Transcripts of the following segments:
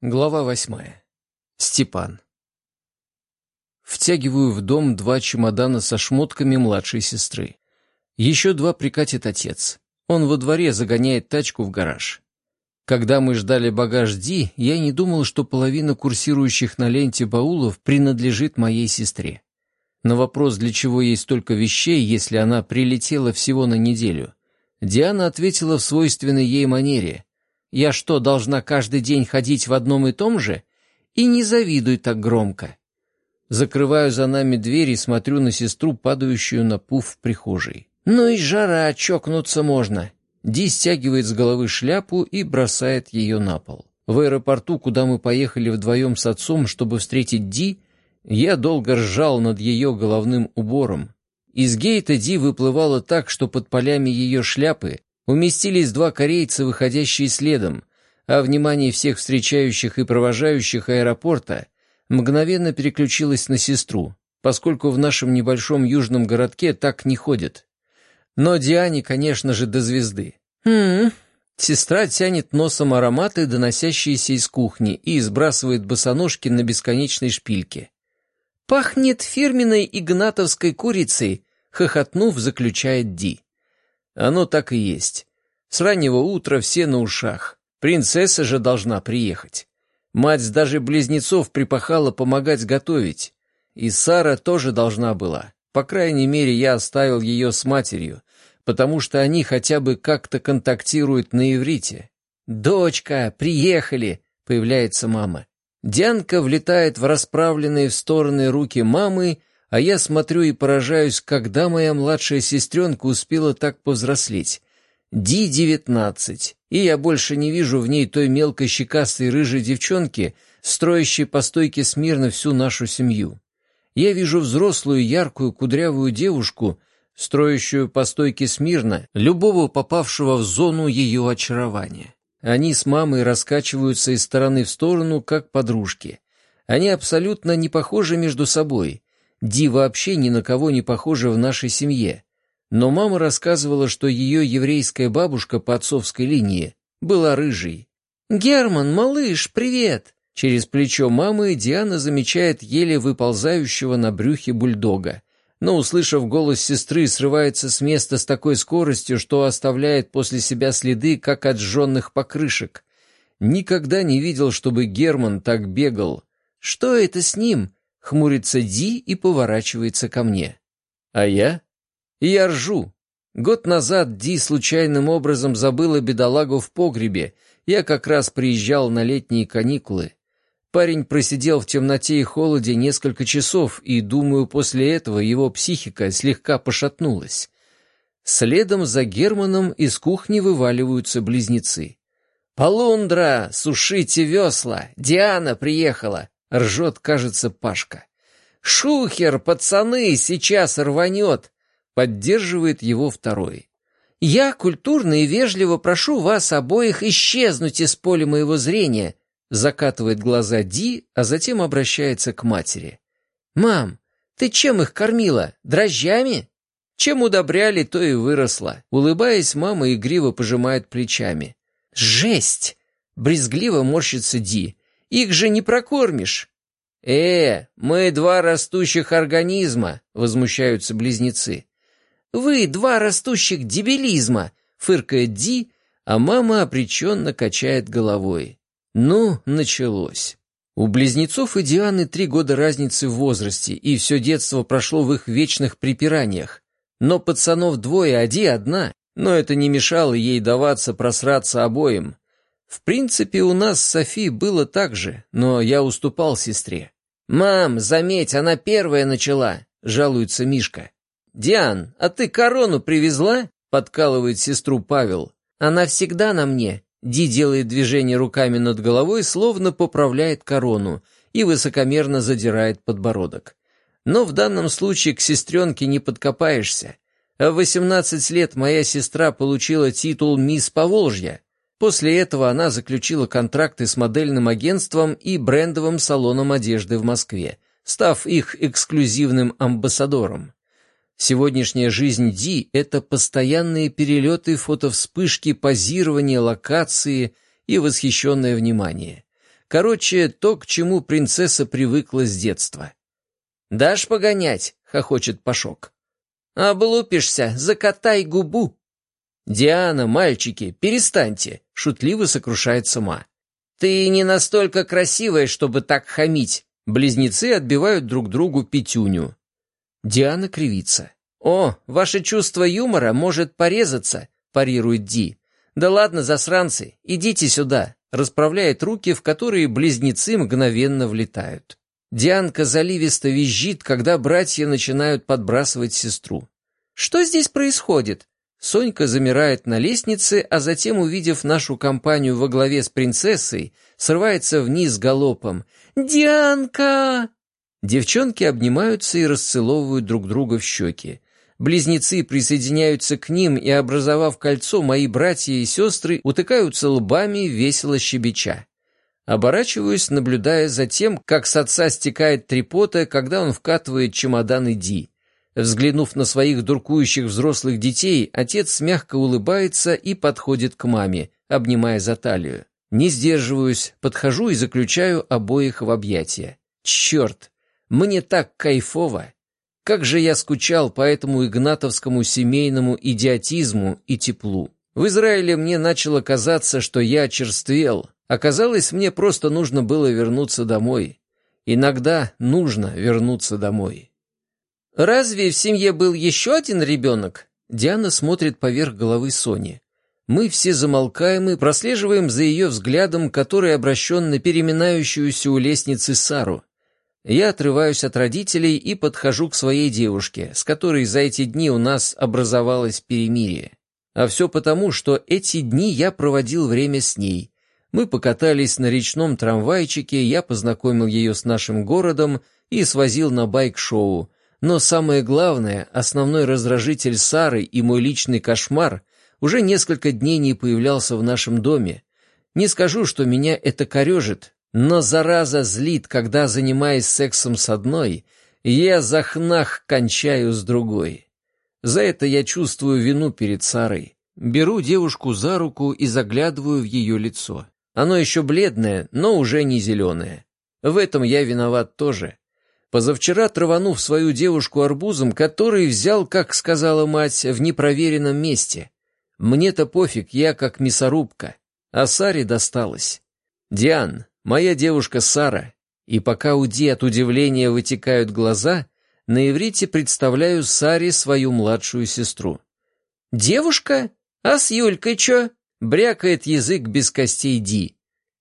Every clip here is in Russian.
Глава восьмая. Степан. Втягиваю в дом два чемодана со шмотками младшей сестры. Еще два прикатит отец. Он во дворе загоняет тачку в гараж. Когда мы ждали багаж Ди, я не думал, что половина курсирующих на ленте баулов принадлежит моей сестре. На вопрос, для чего ей столько вещей, если она прилетела всего на неделю, Диана ответила в свойственной ей манере – я что, должна каждый день ходить в одном и том же? И не завидуй так громко. Закрываю за нами дверь и смотрю на сестру, падающую на пуф в прихожей. Ну и жара, чокнуться можно. Ди стягивает с головы шляпу и бросает ее на пол. В аэропорту, куда мы поехали вдвоем с отцом, чтобы встретить Ди, я долго ржал над ее головным убором. Из гейта Ди выплывала так, что под полями ее шляпы уместились два корейца, выходящие следом, а внимание всех встречающих и провожающих аэропорта мгновенно переключилось на сестру, поскольку в нашем небольшом южном городке так не ходят. Но Диане, конечно же, до звезды. «Хм...» Сестра тянет носом ароматы, доносящиеся из кухни, и сбрасывает босоножки на бесконечной шпильке. «Пахнет фирменной игнатовской курицей», — хохотнув, заключает Ди. Оно так и есть. С раннего утра все на ушах. Принцесса же должна приехать. Мать даже близнецов припахала помогать готовить. И Сара тоже должна была. По крайней мере, я оставил ее с матерью, потому что они хотя бы как-то контактируют на иврите. «Дочка, приехали!» — появляется мама. Дианка влетает в расправленные в стороны руки мамы а я смотрю и поражаюсь, когда моя младшая сестренка успела так повзрослеть. Ди-19, и я больше не вижу в ней той мелкой щекастой рыжей девчонки, строящей по стойке смирно всю нашу семью. Я вижу взрослую, яркую, кудрявую девушку, строящую по стойке смирно любого попавшего в зону ее очарования. Они с мамой раскачиваются из стороны в сторону, как подружки. Они абсолютно не похожи между собой, Ди вообще ни на кого не похожа в нашей семье. Но мама рассказывала, что ее еврейская бабушка по отцовской линии была рыжей. «Герман, малыш, привет!» Через плечо мамы Диана замечает еле выползающего на брюхе бульдога, но, услышав голос сестры, срывается с места с такой скоростью, что оставляет после себя следы, как от сжженных покрышек. Никогда не видел, чтобы Герман так бегал. «Что это с ним?» Хмурится Ди и поворачивается ко мне. А я? Я ржу. Год назад Ди случайным образом забыла бедолагу в погребе. Я как раз приезжал на летние каникулы. Парень просидел в темноте и холоде несколько часов, и, думаю, после этого его психика слегка пошатнулась. Следом за Германом из кухни вываливаются близнецы. «Полундра, сушите весла! Диана приехала! Ржет, кажется, Пашка. «Шухер, пацаны, сейчас рванет!» Поддерживает его второй. «Я культурно и вежливо прошу вас обоих исчезнуть из поля моего зрения», закатывает глаза Ди, а затем обращается к матери. «Мам, ты чем их кормила? Дрожжами?» Чем удобряли, то и выросло. Улыбаясь, мама игриво пожимает плечами. «Жесть!» — брезгливо морщится Ди. Их же не прокормишь!» «Э, мы два растущих организма!» — возмущаются близнецы. «Вы два растущих дебилизма!» — фыркает Ди, а мама обреченно качает головой. Ну, началось. У близнецов и Дианы три года разницы в возрасте, и все детство прошло в их вечных припираниях. Но пацанов двое, а Ди одна. Но это не мешало ей даваться просраться обоим. В принципе, у нас с Софи было так же, но я уступал сестре. «Мам, заметь, она первая начала», — жалуется Мишка. «Диан, а ты корону привезла?» — подкалывает сестру Павел. «Она всегда на мне». Ди делает движение руками над головой, словно поправляет корону и высокомерно задирает подбородок. Но в данном случае к сестренке не подкопаешься. В 18 лет моя сестра получила титул «Мисс Поволжья», После этого она заключила контракты с модельным агентством и брендовым салоном одежды в Москве, став их эксклюзивным амбассадором. Сегодняшняя жизнь Ди — это постоянные перелеты, фотовспышки, позирование, локации и восхищенное внимание. Короче, то, к чему принцесса привыкла с детства. «Дашь погонять?» — хохочет Пашок. «Облупишься, закатай губу!» «Диана, мальчики, перестаньте!» — шутливо сокрушается Ма. «Ты не настолько красивая, чтобы так хамить!» Близнецы отбивают друг другу пятюню. Диана кривится. «О, ваше чувство юмора может порезаться», — парирует Ди. «Да ладно, засранцы, идите сюда», — расправляет руки, в которые близнецы мгновенно влетают. Дианка заливисто визжит, когда братья начинают подбрасывать сестру. «Что здесь происходит?» Сонька замирает на лестнице, а затем, увидев нашу компанию во главе с принцессой, срывается вниз галопом. «Дианка!» Девчонки обнимаются и расцеловывают друг друга в щеки. Близнецы присоединяются к ним, и, образовав кольцо, мои братья и сестры утыкаются лбами, весело щебеча. Оборачиваюсь, наблюдая за тем, как с отца стекает трепота, когда он вкатывает чемодан Ди. Взглянув на своих дуркующих взрослых детей, отец мягко улыбается и подходит к маме, обнимая за талию. Не сдерживаюсь, подхожу и заключаю обоих в объятия. Черт, мне так кайфово! Как же я скучал по этому игнатовскому семейному идиотизму и теплу. В Израиле мне начало казаться, что я очерствел, Оказалось, мне просто нужно было вернуться домой. Иногда нужно вернуться домой. «Разве в семье был еще один ребенок?» Диана смотрит поверх головы Сони. Мы все замолкаем и прослеживаем за ее взглядом, который обращен на переминающуюся у лестницы Сару. Я отрываюсь от родителей и подхожу к своей девушке, с которой за эти дни у нас образовалось перемирие. А все потому, что эти дни я проводил время с ней, мы покатались на речном трамвайчике, я познакомил ее с нашим городом и свозил на байк-шоу. Но самое главное, основной раздражитель Сары и мой личный кошмар уже несколько дней не появлялся в нашем доме. Не скажу, что меня это корежит, но зараза злит, когда, занимаясь сексом с одной, я захнах кончаю с другой. За это я чувствую вину перед Сарой. Беру девушку за руку и заглядываю в ее лицо. Оно еще бледное, но уже не зеленое. В этом я виноват тоже. Позавчера траванув свою девушку арбузом, который взял, как сказала мать, в непроверенном месте. Мне-то пофиг, я как мясорубка. А Саре досталось. Диан, моя девушка Сара, и пока у Ди от удивления вытекают глаза, на иврите представляю Саре свою младшую сестру. «Девушка? А с Юлькой чё?» Брякает язык без костей Ди.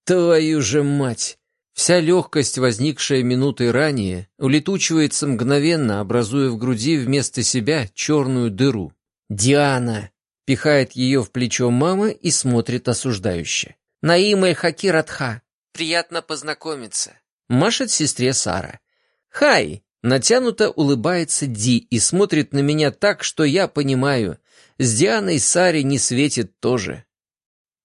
Твою же мать! Вся легкость, возникшая минутой ранее, улетучивается мгновенно, образуя в груди вместо себя черную дыру. «Диана!» — пихает ее в плечо мама и смотрит осуждающе. «Наим Эль-Хакир Приятно познакомиться!» Машет сестре Сара. «Хай!» — натянуто улыбается Ди и смотрит на меня так, что я понимаю. С Дианой Саре не светит тоже.